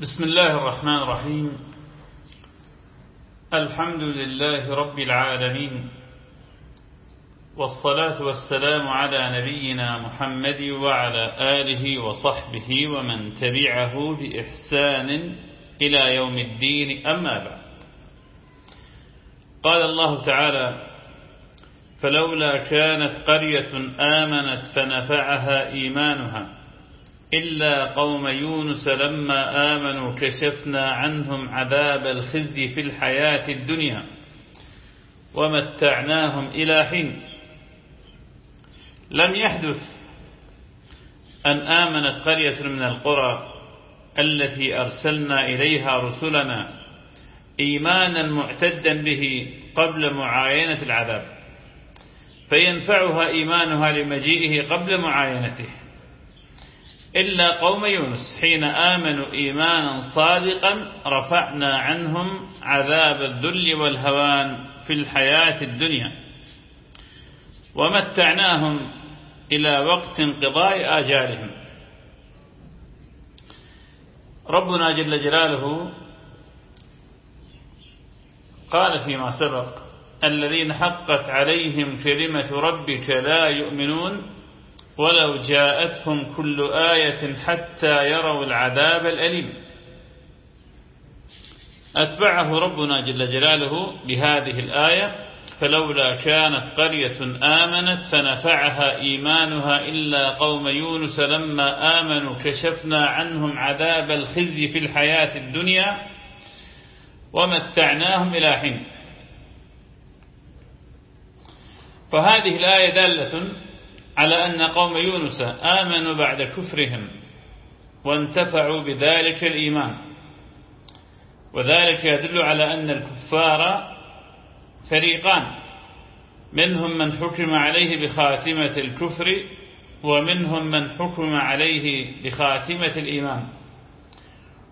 بسم الله الرحمن الرحيم. الحمد لله رب العالمين والصلاة والسلام على نبينا محمد وعلى آله وصحبه ومن تبعه بإحسان إلى يوم الدين أما بعد. قال الله تعالى فلولا كانت قرية آمنت فنفعها إيمانها إلا قوم يونس لما آمنوا كشفنا عنهم عذاب الخزي في الحياة الدنيا ومتعناهم إلى حين. لم يحدث أن آمنت قرية من القرى التي أرسلنا إليها رسلنا إيمانا معتدا به قبل معاينة العذاب فينفعها إيمانها لمجيئه قبل معاينته. إلا قوم يونس حين آمنوا إيمانا صادقا رفعنا عنهم عذاب الذل والهوان في الحياة الدنيا. ومتعناهم إلى وقت انقضاء آجالهم. ربنا جل جلاله قال فيما سبق الذين حقت عليهم كلمة ربك لا يؤمنون ولو جاءتهم كل آية حتى يروا العذاب الأليم. أتبعه ربنا جل جلاله بهذه الآية فلولا كانت قرية آمنت فنفعها إيمانها إلا قوم يونس لما آمنوا كشفنا عنهم عذاب الخزي في الحياة الدنيا ومتعناهم إلى حين. فهذه الآية دالة على أن قوم يونس آمنوا بعد كفرهم وانتفعوا بذلك الإيمان. وذلك يدل على أن الكفار فريقان منهم من حكم عليه بخاتمة الكفر ومنهم من حكم عليه بخاتمة الإيمان.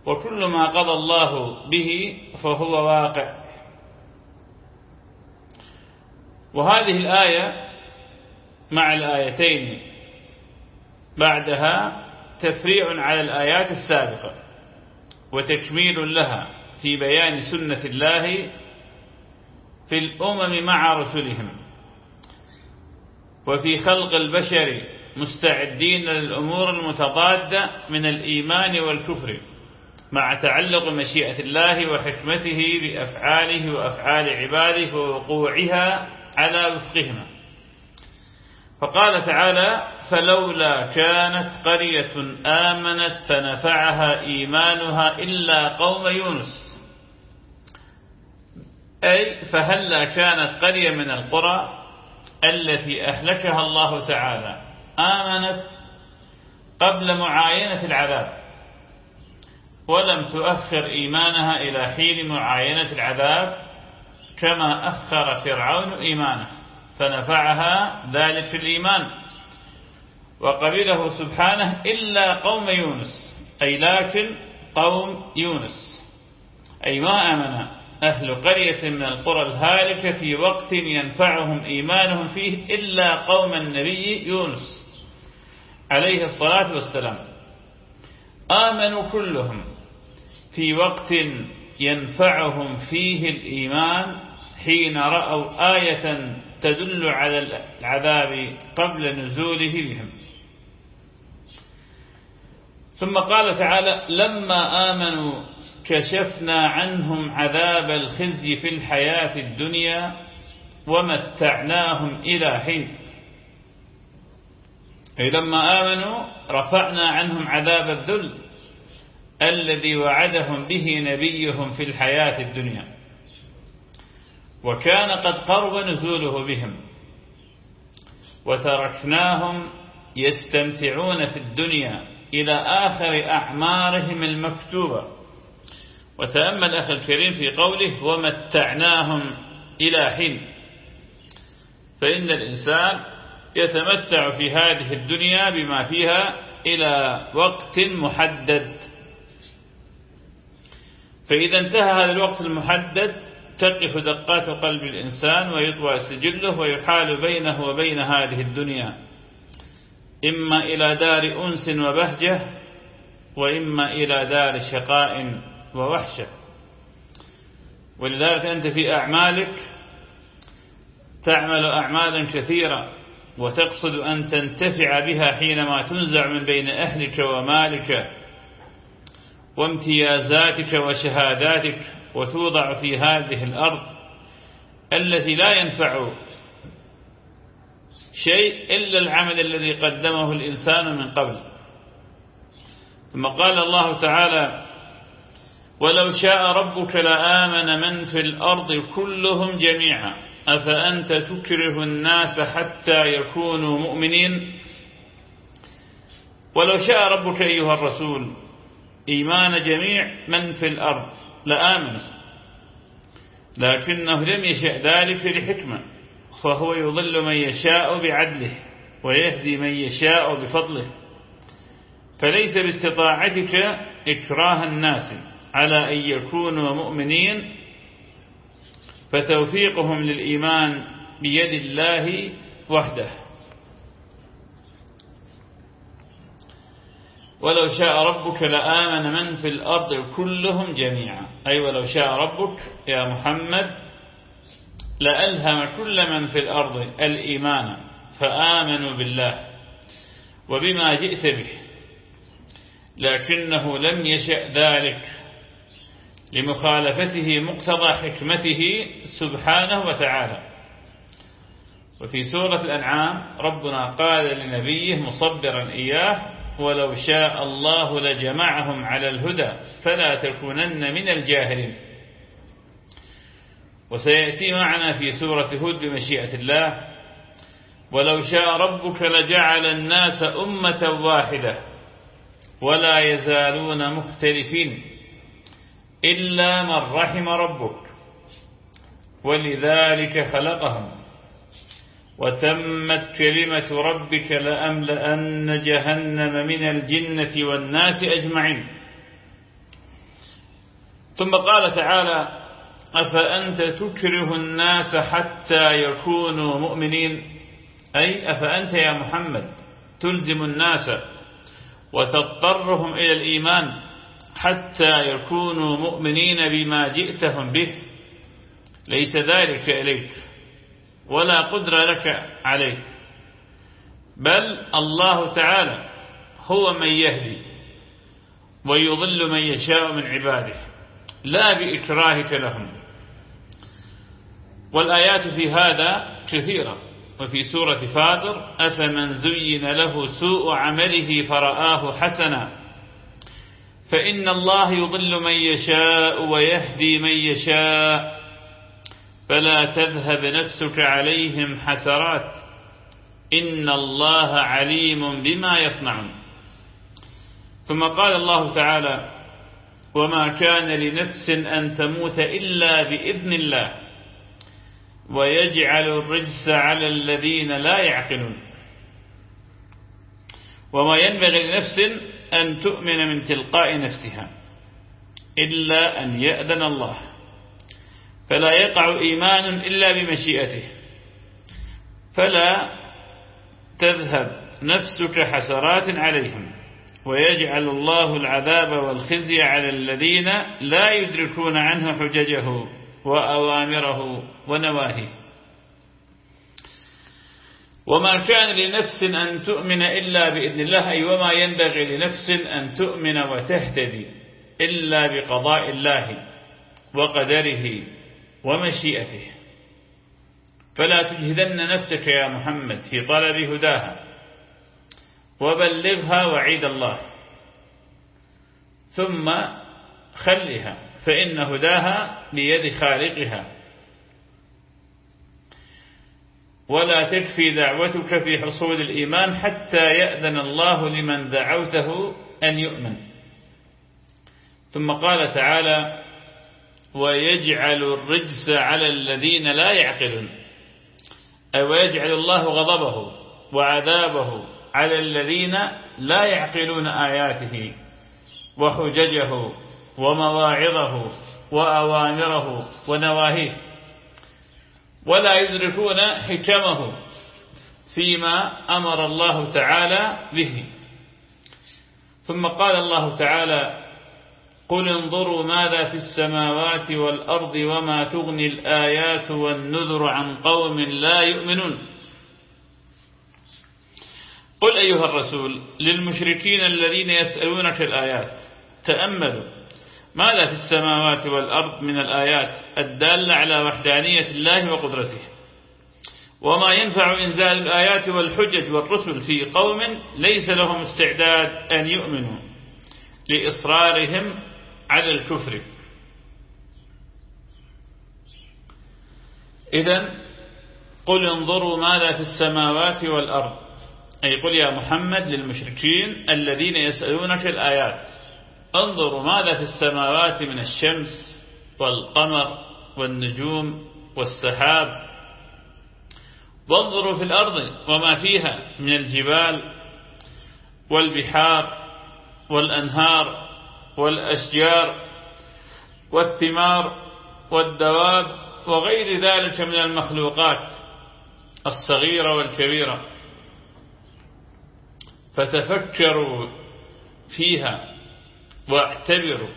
وكل ما قضى الله به فهو واقع. وهذه الآية مع الآيتين. بعدها تفريع على الآيات السابقة وتكميل لها في بيان سنة الله في الأمم مع رسلهم. وفي خلق البشر مستعدين للأمور المتضادة من الإيمان والكفر مع تعلق مشيئة الله وحكمته بأفعاله وأفعال عباده ووقوعها على وفقهما. فقال تعالى فلولا كانت قرية آمنت فنفعها إيمانها إلا قوم يونس. أي فهلا كانت قرية من القرى التي أهلكها الله تعالى؟ آمنت قبل معاينة العذاب ولم تؤخر إيمانها إلى حين معاينة العذاب كما أخر فرعون إيمانه. فنفعها ذلك في الإيمان. وقبله سبحانه إلا قوم يونس أي لكن قوم يونس. أي ما آمن أهل قرية من القرى الهالكة في وقت ينفعهم إيمانهم فيه إلا قوم النبي يونس عليه الصلاة والسلام. آمنوا كلهم في وقت ينفعهم فيه الإيمان حين رأوا آية تدل على العذاب قبل نزوله بهم. ثم قال تعالى لما آمنوا كشفنا عنهم عذاب الخزي في الحياة الدنيا ومتعناهم إلى حين. أي لما آمنوا رفعنا عنهم عذاب الذل الذي وعدهم به نبيهم في الحياة الدنيا. وكان قد قرب نزوله بهم وتركناهم يستمتعون في الدنيا إلى آخر أعمارهم المكتوبة. وتأمل أخي الكريم في قوله ومتعناهم إلى حين. فإن الإنسان يتمتع في هذه الدنيا بما فيها إلى وقت محدد. فإذا انتهى هذا الوقت المحدد تقف دقات قلب الإنسان ويطوى سجله ويحال بينه وبين هذه الدنيا. إما إلى دار أنس وبهجة وإما إلى دار شقاء ووحشة. ولذلك أنت في أعمالك تعمل أعمالا كثيرة وتقصد أن تنتفع بها حينما تنزع من بين أهلك ومالك. وامتيازاتك وشهاداتك وتوضع في هذه الأرض التي لا ينفع شيء إلا العمل الذي قدمه الإنسان من قبل. ثم قال الله تعالى ولو شاء ربك لآمن من في الأرض كلهم جميعا أفأنت تكره الناس حتى يكونوا مؤمنين؟ ولو شاء ربك أيها الرسول إيمان جميع من في الأرض لآمن. لكنه لم يشأ ذلك لحكمة فهو يضل من يشاء بعدله ويهدي من يشاء بفضله. فليس باستطاعتك إكراه الناس على أن يكونوا مؤمنين. فتوفيقهم للإيمان بيد الله وحده. ولو شاء ربك لآمن من في الأرض كلهم جميعا. أي ولو شاء ربك يا محمد لألهم كل من في الأرض الإيمان فآمنوا بالله وبما جئت به. لكنه لم يشأ ذلك لمخالفته مقتضى حكمته سبحانه وتعالى. وفي سورة الأنعام ربنا قال لنبيه مصبرا إياه ولو شاء الله لجمعهم على الهدى فلا تكونن من الجاهلين. وسيأتي معنا في سورة هود بمشيئة الله ولو شاء ربك لجعل الناس أمة واحدة ولا يزالون مختلفين إلا من رحم ربك ولذلك خلقهم. وتمت كلمة ربك لأملأن جهنم من الجنة والناس أجمعين. ثم قال تعالى أفأنت تكره الناس حتى يكونوا مؤمنين؟ أي أفأنت يا محمد تلزم الناس وتضطرهم إلى الإيمان حتى يكونوا مؤمنين بما جئتهم به؟ ليس ذلك إليك. ولا قدرة لك عليه. بل الله تعالى هو من يهدي ويضل من يشاء من عباده. لا بإكراهك لهم. والآيات في هذا كثيرة. وفي سورة فاطر أفمن زين له سوء عمله فرآه حسنا. فإن الله يضل من يشاء ويهدي من يشاء. فلا تذهب نفسك عليهم حسرات. إن الله عليم بما يصنعون. ثم قال الله تعالى وما كان لنفس أن تموت إلا بإذن الله. ويجعل الرجس على الذين لا يعقلون. وما ينبغي لنفس أن تؤمن من تلقاء نفسها إلا أن يأذن الله. فلا يقع إيمان إلا بمشيئته. فلا تذهب نفسك حسرات عليهم ويجعل الله العذاب والخزي على الذين لا يدركون عنه حججه وأوامره ونواهيه. وما كان لنفس أن تؤمن إلا بإذن الله أي وما ينبغي لنفس أن تؤمن وتهتدي إلا بقضاء الله وقدره ومشيئته. فلا تجهدن نفسك يا محمد في طلب هداها. وبلغها وعيد الله. ثم خلها فإن هداها بيد خالقها. ولا تكفي دعوتك في حصول الإيمان حتى يأذن الله لمن دعوته أن يؤمن. ثم قال تعالى ويجعل الرجس على الذين لا يعقلون. أي ويجعل الله غضبه وعذابه على الذين لا يعقلون آياته وحججه ومواعظه وأوامره ونواهيه. ولا يدركون حكمه فيما أمر الله تعالى به. ثم قال الله تعالى قل انظروا ماذا في السماوات والأرض وما تغني الآيات والنذر عن قوم لا يؤمنون. قل أيها الرسول للمشركين الذين يسألونك الآيات تأملوا ماذا في السماوات والأرض من الآيات الدالة على وحدانية الله وقدرته. وما ينفع إنزال الآيات والحجج والرسل في قوم ليس لهم استعداد أن يؤمنوا لإصرارهم على الكفر. إذا قل انظروا ماذا في السماوات والأرض. أي قل يا محمد للمشركين الذين يسألونك الآيات. انظروا ماذا في السماوات من الشمس والقمر والنجوم والسحاب. وانظروا في الأرض وما فيها من الجبال والبحار والأنهار والأشجار والثمار والدواب وغير ذلك من المخلوقات الصغيرة والكبيرة. فتفكروا فيها واعتبروا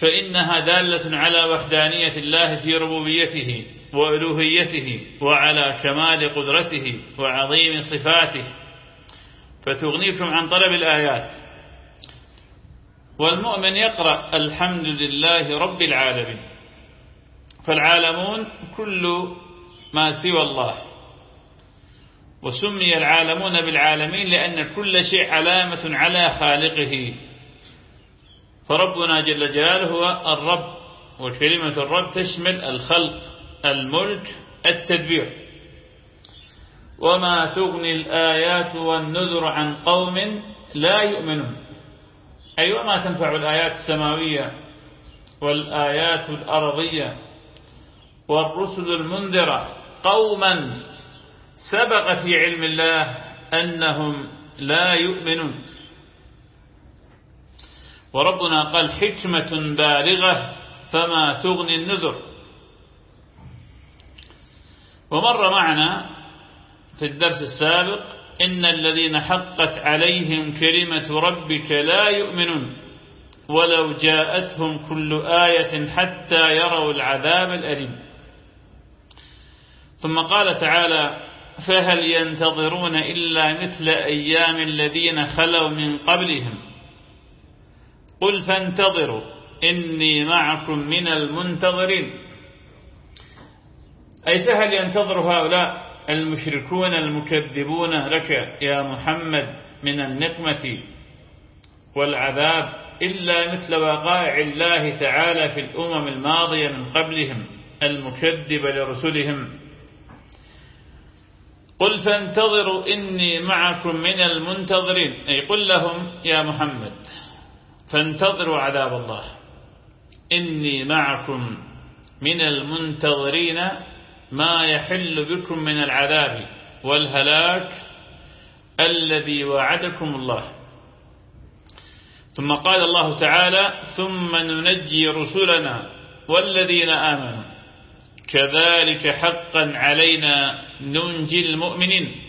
فإنها دالة على وحدانية الله في ربوبيته وألوهيته وعلى كمال قدرته وعظيم صفاته. فتغنيكم عن طلب الآيات. والمؤمن يقرأ الحمد لله رب العالمين. فالعالمون كل ما سوى الله. وسمي العالمون بالعالمين لأن كل شيء علامة على خالقه. فربنا جل جلاله هو الرب وكلمة الرب تشمل الخلق الملك التدبير. وما تغني الآيات والنذر عن قوم لا يؤمنون. أي أيوة وما تنفع الآيات السماوية والآيات الأرضية والرسل المنذرة. قوما سبق في علم الله أنهم لا يؤمنون. وربنا قال حكمة بالغة فما تغني النذر. ومر معنا في الدرس السابق إن الذين حقت عليهم كلمة ربك لا يؤمنون ولو جاءتهم كل آية حتى يروا العذاب الأليم. ثم قال تعالى فهل ينتظرون إلا مثل أيام الذين خلوا من قبلهم؟ قل فانتظروا إني معكم من المنتظرين. أي فهل ينتظر هؤلاء؟ المشركون المكذبون لك يا محمد من النقمة والعذاب إلا مثل وقائع الله تعالى في الأمم الماضية من قبلهم المكذبة لرسلهم. قل فانتظروا إني معكم من المنتظرين. أي قل لهم يا محمد فانتظروا عذاب الله. إني معكم من المنتظرين ما يحل بكم من العذاب والهلاك الذي وعدكم الله. ثم قال الله تعالى ثم ننجي رسلنا والذين آمنوا. كذلك حقا علينا ننجي المؤمنين.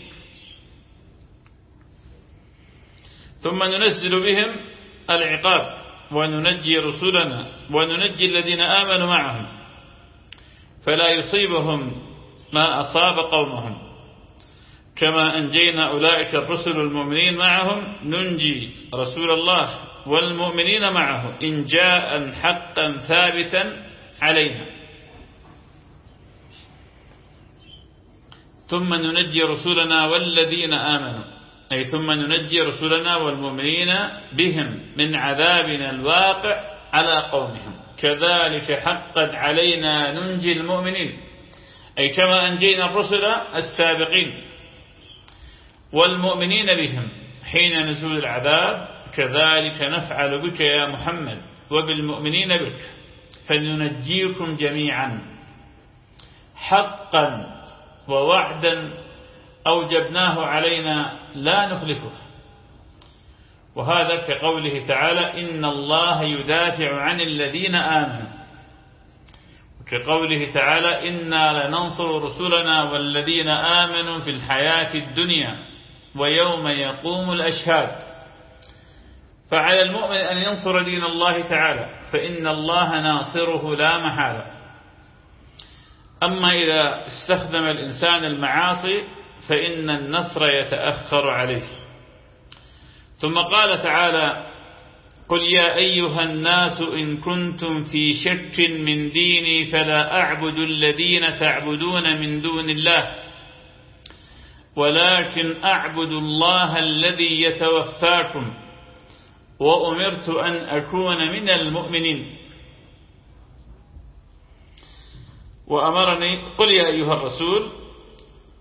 ثم ننزل بهم العقاب وننجي رسلنا وننجي الذين آمنوا معهم. فلا يصيبهم ما أصاب قومهم. كما أنجينا أولئك الرسل المؤمنين معهم ننجي رسول الله والمؤمنين معه إن جاء حقا ثابتا علينا ثم ننجي رسلنا والذين آمنوا أي ثم ننجي رسلنا والمؤمنين بهم من عذابنا الواقع على قومهم. كذلك حقا علينا ننجي المؤمنين. أي كما أنجينا الرسل السابقين والمؤمنين بهم حين نزول العذاب كذلك نفعل بك يا محمد وبالمؤمنين بك. فننجيكم جميعا. حقا ووعدا أوجبناه علينا لا نخلفه. وهذا كقوله تعالى إن الله يدافع عن الذين آمنوا. كقوله تعالى إنا لننصر رسلنا والذين آمنوا في الحياة الدنيا ويوم يقوم الأشهاد. فعلى المؤمن أن ينصر دين الله تعالى فإن الله ناصره لا محالة. أما إذا استخدم الإنسان المعاصي فإن النصر يتأخر عليه. ثم قال تعالى قل يا أيها الناس إن كنتم في شك من ديني فلا أعبد الذين تعبدون من دون الله ولكن أعبد الله الذي يتوفاكم وأمرت أن أكون من المؤمنين وأمرني قل يا أيها الرسول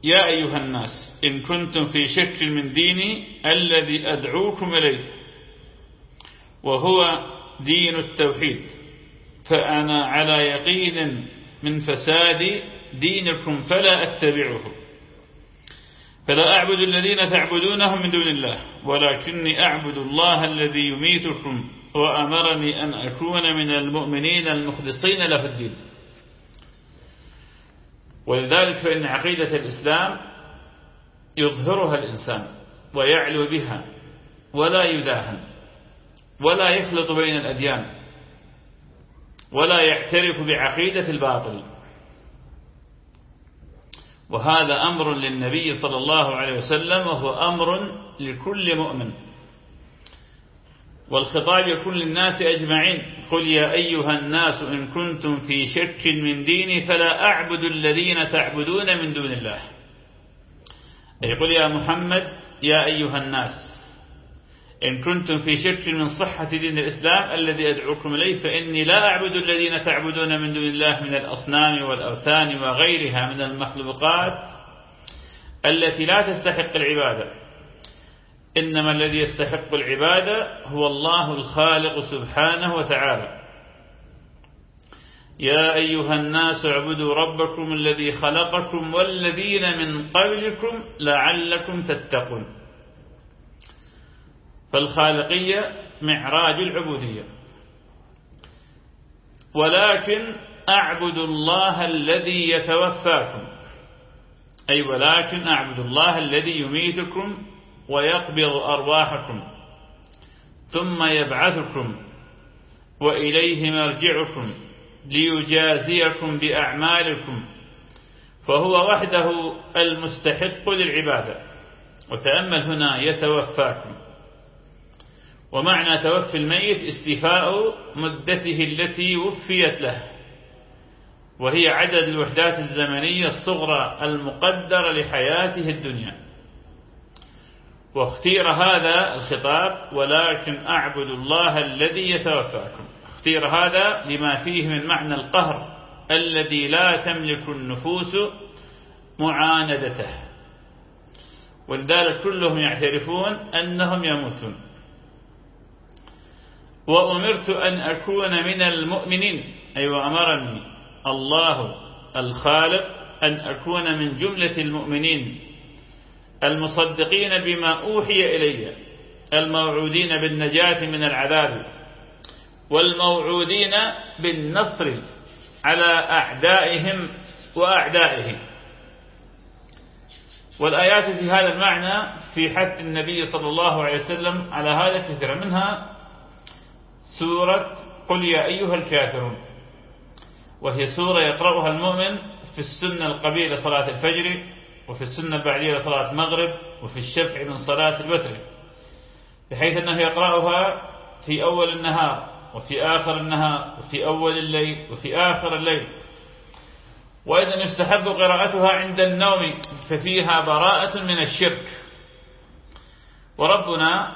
يا أيها الناس إن كنتم في شك من ديني الذي أدعوكم إليه وهو دين التوحيد فأنا على يقين من فساد دينكم فلا أتبعه. فلا أعبد الذين تعبدونهم من دون الله ولكني أعبد الله الذي يميتكم وأمرني أن أكون من المؤمنين المخلصين له الدين. ولذلك فإن عقيدة الإسلام يظهرها الإنسان ويعلو بها ولا يداهن ولا يخلط بين الأديان ولا يعترف بعقيدة الباطل. وهذا أمر للنبي صلى الله عليه وسلم وهو أمر لكل مؤمن. والخطاب يكون للناس أجمعين. قل يا أيها الناس إن كنتم في شك من ديني فلا أعبد الذين تعبدون من دون الله. أي قل يا محمد يا أيها الناس إن كنتم في شك من صحة دين الإسلام الذي أدعوكم إليه فإني لا أعبد الذين تعبدون من دون الله من الأصنام والأوثان وغيرها من المخلوقات التي لا تستحق العبادة. إنما الذي يستحق العبادة هو الله الخالق سبحانه وتعالى. يا أيها الناس اعبدوا ربكم الذي خلقكم والذين من قبلكم لعلكم تتقون. فالخالقية معراج العبودية. ولكن أعبد الله الذي يتوفاكم. أي ولكن أعبد الله الذي يميتكم ويقبض أرواحكم ثم يبعثكم وإليه مرجعكم ليجازيكم بأعمالكم فهو وحده المستحق للعبادة. وتأمل هنا يتوفاكم. ومعنى توفي الميت استيفاء مدته التي وفيت له وهي عدد الوحدات الزمنية الصغرى المقدرة لحياته الدنيا. واختير هذا الخطاب ولكن أعبد الله الذي يتوفاكم. اختير هذا لما فيه من معنى القهر الذي لا تملك النفوس معاندته. ولذلك كلهم يعترفون أنهم يموتون. وأمرت أن أكون من المؤمنين أي أيوة وأمرني الله الخالق أن أكون من جملة المؤمنين. المصدقين بما أوحي إلي الموعودين بالنجاة من العذاب والموعودين بالنصر على أعدائهم وأعدائهم. والآيات في هذا المعنى في حث النبي صلى الله عليه وسلم على هذا كثيرا. منها سورة قل يا أيها الكافرون وهي سورة يقرأها المؤمن في السنة القبيلة صلاة الفجر وفي السنة البعدية لصلاة المغرب وفي الشفع من صلاة الوتر بحيث أنه يقرأها في أول النهار وفي آخر النهار وفي أول الليل وفي آخر الليل. وأيضا يستحب قراءتها عند النوم ففيها براءة من الشرك. وربنا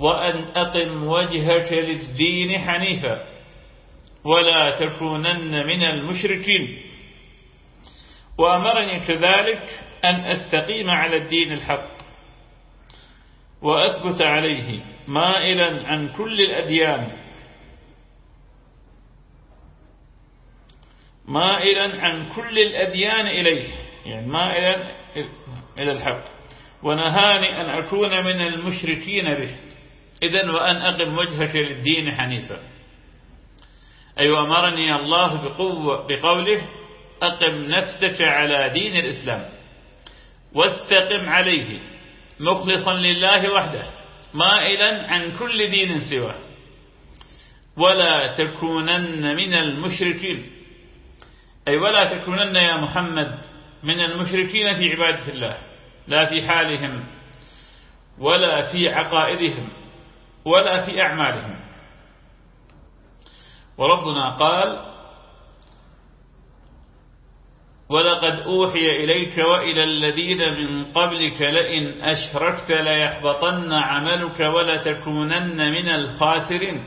وأن أقم وجهك للدين حنيفا ولا تكونن من المشركين. وأمرني كذلك أن أستقيم على الدين الحق وأثبت عليه مائلا عن كل الأديان. مائلا عن كل الأديان إليه يعني مائلا إلى الحق. ونهاني أن أكون من المشركين به. إذن وأن أقم وجهك للدين حنيفا. أي أيوة أمرني الله بقوة بقوله أقم نفسك على دين الإسلام واستقم عليه مخلصا لله وحده مائلا عن كل دين سواه. ولا تكونن من المشركين. أي ولا تكونن يا محمد من المشركين في عبادة الله لا في حالهم ولا في عقائدهم. ولا في أعمالهم. وربنا قال ولقد أوحي إليك وإلى الذين من قبلك لئن أشركت ليحبطن عملك ولتكونن من الخاسرين.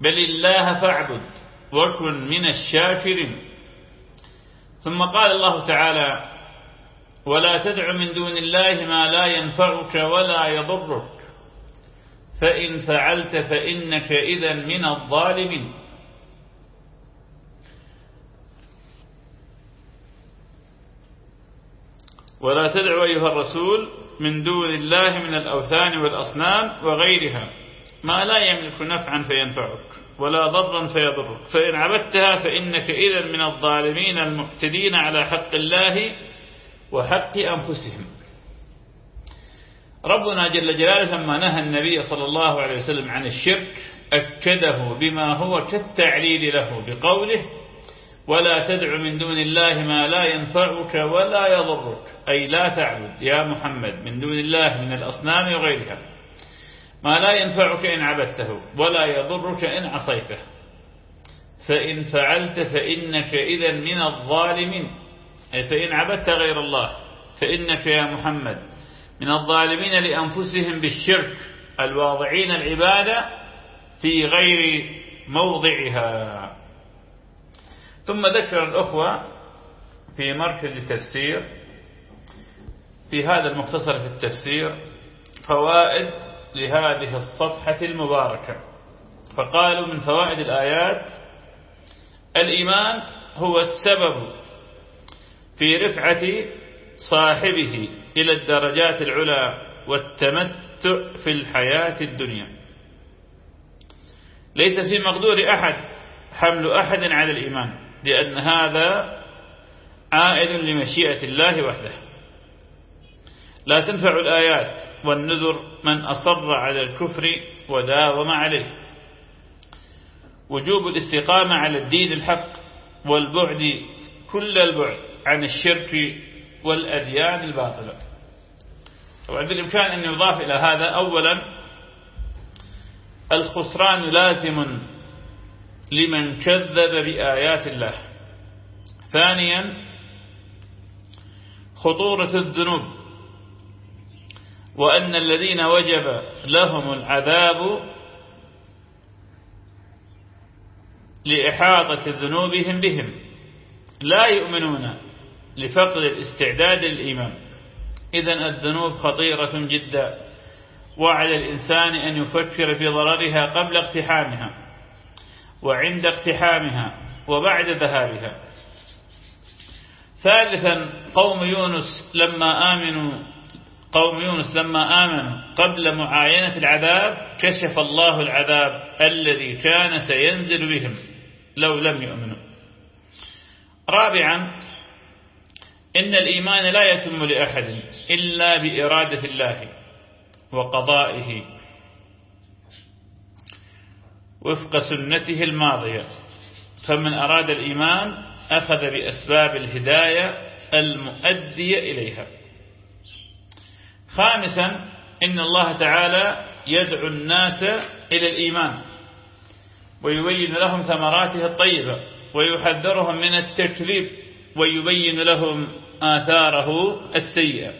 بل الله فاعبد وكن من الشاكرين. ثم قال الله تعالى ولا تدع من دون الله ما لا ينفعك ولا يضرك. فإن فعلت فإنك إذا من الظالمين. ولا تدعو أيها الرسول من دون الله من الأوثان والأصنام وغيرها. ما لا يملك نفعا فينفعك ولا ضرا فيضرك. فإن عبدتها فإنك إذا من الظالمين المعتدين على حق الله وحق أنفسهم. ربنا جل جلاله لما نهى النبي صلى الله عليه وسلم عن الشرك أكده بما هو كالتعليل له بقوله ولا تدع من دون الله ما لا ينفعك ولا يضرك. أي لا تعبد يا محمد من دون الله من الأصنام وغيرها ما لا ينفعك إن عبدته ولا يضرك إن عصيته. فإن فعلت فإنك إذا من الظالمين. أي فإن عبدت غير الله فإنك يا محمد من الظالمين لأنفسهم بالشرك الواضعين العبادة في غير موضعها. ثم ذكر الأخوة في مركز التفسير في هذا المختصر في التفسير فوائد لهذه الصفحة المباركة. فقالوا من فوائد الآيات الإيمان هو السبب في رفعة صاحبه إلى الدرجات العلى والتمتع في الحياة الدنيا. ليس في مقدور أحد حمل أحد على الإيمان لأن هذا عائد لمشيئة الله وحده. لا تنفع الآيات والنذر من أصر على الكفر وداوم عليه. وجوب الاستقامة على الدين الحق والبعد كل البعد عن الشرك والأديان الباطلة. طبعا بالإمكان أن يضاف إلى هذا أولا الخسران لازم لمن كذب بآيات الله. ثانيا خطورة الذنوب وأن الذين وجب لهم العذاب لإحاطة ذنوبهم بهم. لا يؤمنون لفقد الاستعداد للإيمان. إذا الذنوب خطيرة جدا. وعلى الإنسان أن يفكر في ضررها قبل اقتحامها وعند اقتحامها وبعد ذهابها. ثالثا قوم يونس لما آمنوا قوم يونس لما آمنوا قبل معاينة العذاب كشف الله العذاب الذي كان سينزل بهم لو لم يؤمنوا. رابعا إن الإيمان لا يتم لأحد إلا بإرادة الله وقضائه وفق سنته الماضية. فمن أراد الإيمان أخذ بأسباب الهداية المؤدية إليها. خامسا إن الله تعالى يدعو الناس إلى الإيمان ويبين لهم ثمراته الطيبة ويحذرهم من التكذيب ويبين لهم آثاره السيئة.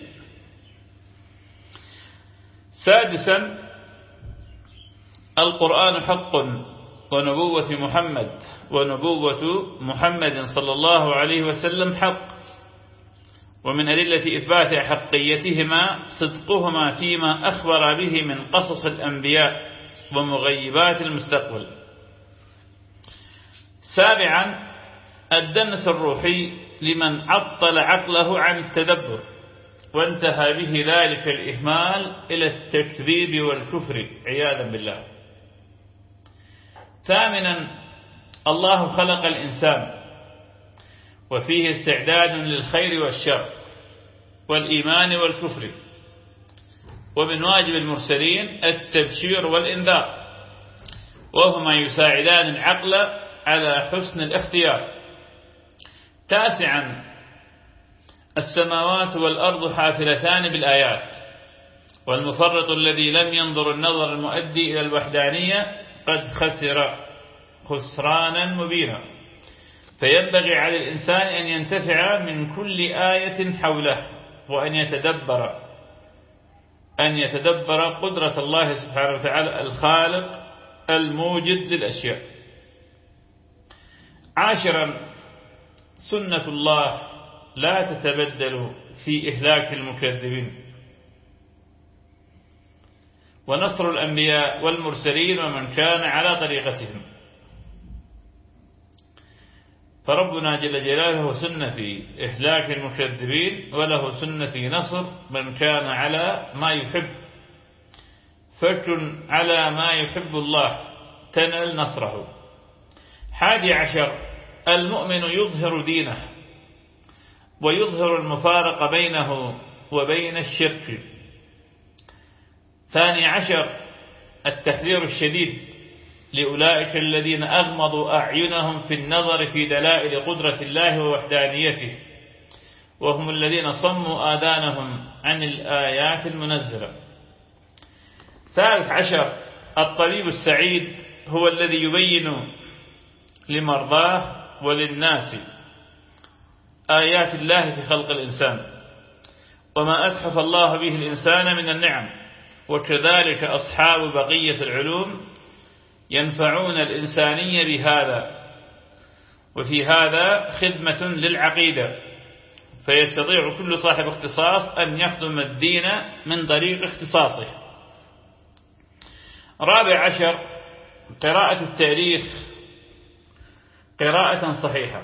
سادسا القرآن حق ونبوة محمد ونبوة محمد صلى الله عليه وسلم حق. ومن أدلة إثبات أحقيتهما صدقهما فيما أخبر به من قصص الأنبياء ومغيبات المستقبل. سابعا الدنس الروحي لمن عطل عقله عن التدبر. وانتهى به ذلك الإهمال إلى التكذيب والكفر عياذا بالله. ثامنا الله خلق الإنسان. وفيه استعداد للخير والشر والإيمان والكفر. ومن واجب المرسلين التبشير والإنذار. وهما يساعدان العقل على حسن الاختيار. تاسعا السماوات والأرض حافلتان بالآيات والمفرط الذي لم ينظر النظر المؤدي إلى الوحدانية قد خسر خسرانا مبينا. فينبغي على الإنسان أن ينتفع من كل آية حوله وأن يتدبر أن يتدبر قدرة الله سبحانه وتعالى الخالق الموجد للأشياء. عاشرا سنة الله لا تتبدل في إهلاك المكذبين. ونصر الأنبياء والمرسلين ومن كان على طريقتهم. فربنا جل جلاله سنة في إهلاك المكذبين وله سنة في نصر من كان على ما يحب. فكن على ما يحب الله تنل نصره. حادي عشر المؤمن يظهر دينه ويظهر المفارق بينه وبين الشرك. ثاني عشر التحذير الشديد لأولئك الذين أغمضوا أعينهم في النظر في دلائل قدرة الله ووحدانيته وهم الذين صموا آذانهم عن الآيات المنزلة. ثالث عشر الطبيب السعيد هو الذي يبين لمرضاه وللناس آيات الله في خلق الإنسان وما أتحف الله به الإنسان من النعم وكذلك أصحاب بقية العلوم ينفعون الإنسانية بهذا وفي هذا خدمة للعقيدة فيستطيع كل صاحب اختصاص أن يخدم الدين من طريق اختصاصه رابع عشر قراءة التاريخ قراءة صحيحة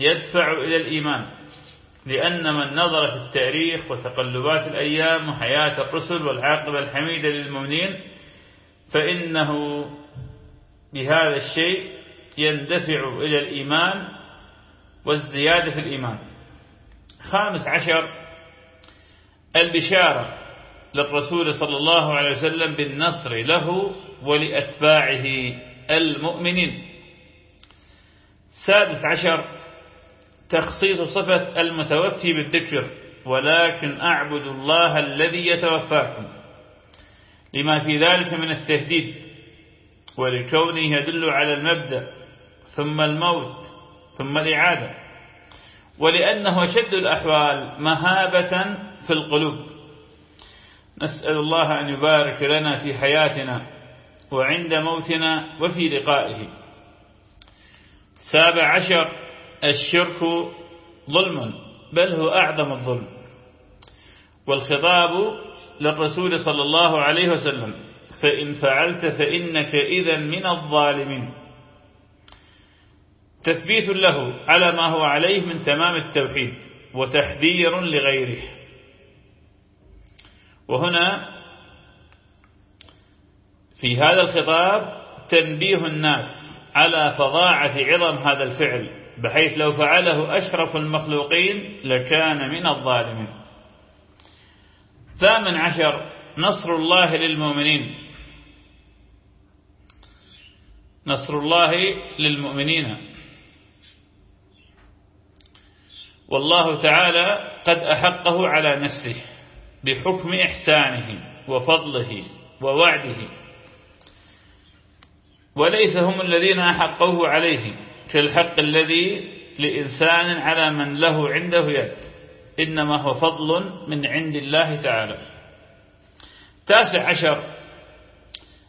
يدفع إلى الإيمان لأن من نظر في التاريخ وتقلبات الأيام وحياة الرسل والعاقبة الحميدة للمؤمنين فإنه بهذا الشيء يندفع إلى الإيمان والزيادة في الإيمان. خامس عشر البشارة للرسول صلى الله عليه وسلم بالنصر له ولأتباعه المؤمنين. سادس عشر تخصيص صفة المتوفي بالذكر ولكن أعبد الله الذي يتوفاكم. لما في ذلك من التهديد ولكونه يدل على المبدأ ثم الموت ثم الإعادة. ولأنه شد الأحوال مهابة في القلوب. نسأل الله أن يبارك لنا في حياتنا وعند موتنا وفي لقائه. سابع عشر الشرك ظلم بل هو أعظم الظلم. والخطاب للرسول صلى الله عليه وسلم فإن فعلت فإنك إذا من الظالمين. تثبيت له على ما هو عليه من تمام التوحيد وتحذير لغيره. وهنا في هذا الخطاب تنبيه الناس على فظاعة عظم هذا الفعل بحيث لو فعله أشرف المخلوقين لكان من الظالمين. ثامن عشر نصر الله للمؤمنين. نصر الله للمؤمنين. والله تعالى قد أحقه على نفسه بحكم إحسانه وفضله ووعده. وليس هم الذين أحقوه عليه كالحق الذي لإنسان على من له عنده يد إنما هو فضل من عند الله تعالى. تاسع عشر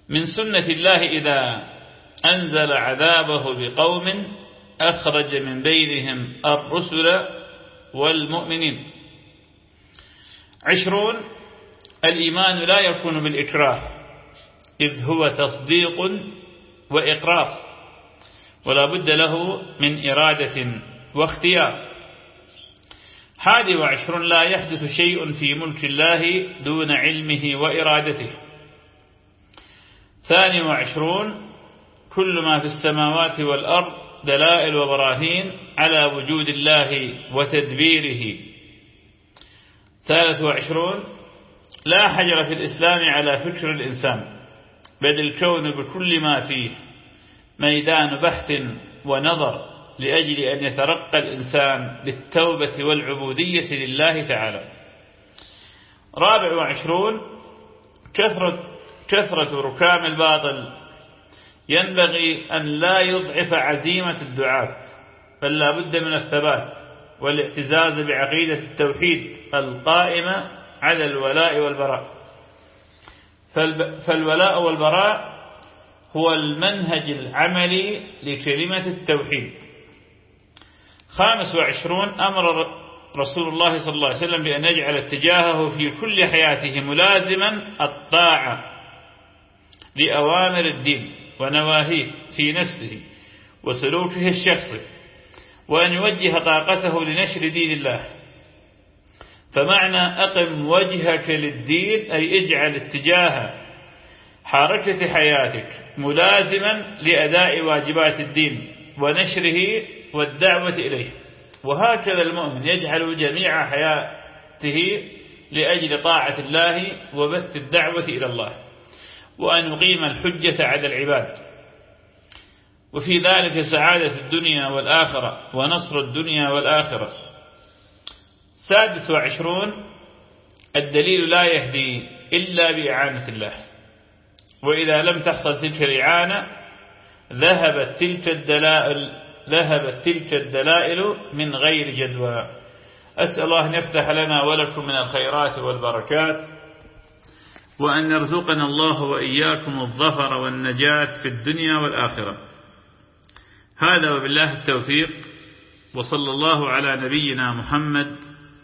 من سنة الله إذا أنزل عذابه بقوم أخرج من بينهم الرسل والمؤمنين. عشرون الإيمان لا يكون بالإكراه إذ هو تصديق وإقرار ولا بد له من إرادة واختيار. حادي وعشرون لا يحدث شيء في ملك الله دون علمه وإرادته. ثاني وعشرون كل ما في السماوات والأرض دلائل وبراهين على وجود الله وتدبيره. ثالث وعشرون لا حجر في الإسلام على فكر الإنسان. بل الكون بكل ما فيه ميدان بحث ونظر لأجل أن يترقى الإنسان بالتوبة والعبودية لله تعالى. رابع وعشرون كثرة, كثرة ركام الباطل. ينبغي أن لا يضعف عزيمة الدعاة بل بد من الثبات والاعتزاز بعقيدة التوحيد القائمة على الولاء والبراء. فالولاء والبراء هو المنهج العملي لكلمة التوحيد. خامس وعشرون أمر رسول الله صلى الله عليه وسلم بأن يجعل اتجاهه في كل حياته ملازما الطاعة لأوامر الدين ونواهيه في نفسه وسلوكه الشخصي وأن يوجه طاقته لنشر دين الله. فمعنى أقم وجهك للدين أي اجعل اتجاه حركة حياتك ملازما لأداء واجبات الدين ونشره والدعوة إليه. وهكذا المؤمن يجعل جميع حياته لأجل طاعة الله وبث الدعوة إلى الله. وأن يقيم الحجة على العباد. وفي ذلك سعادة الدنيا والآخرة ونصر الدنيا والآخرة. سادس وعشرون الدليل لا يهدي إلا بإعانة الله. وإذا لم تحصل تلك الإعانة ذهبت تلك الدلائل ذهبت تلك الدلائل من غير جدوى. أسأل الله أن يفتح لنا ولكم من الخيرات والبركات وأن يرزقنا الله وإياكم الظفر والنجاة في الدنيا والآخرة. هذا وبالله التوفيق وصلى الله على نبينا محمد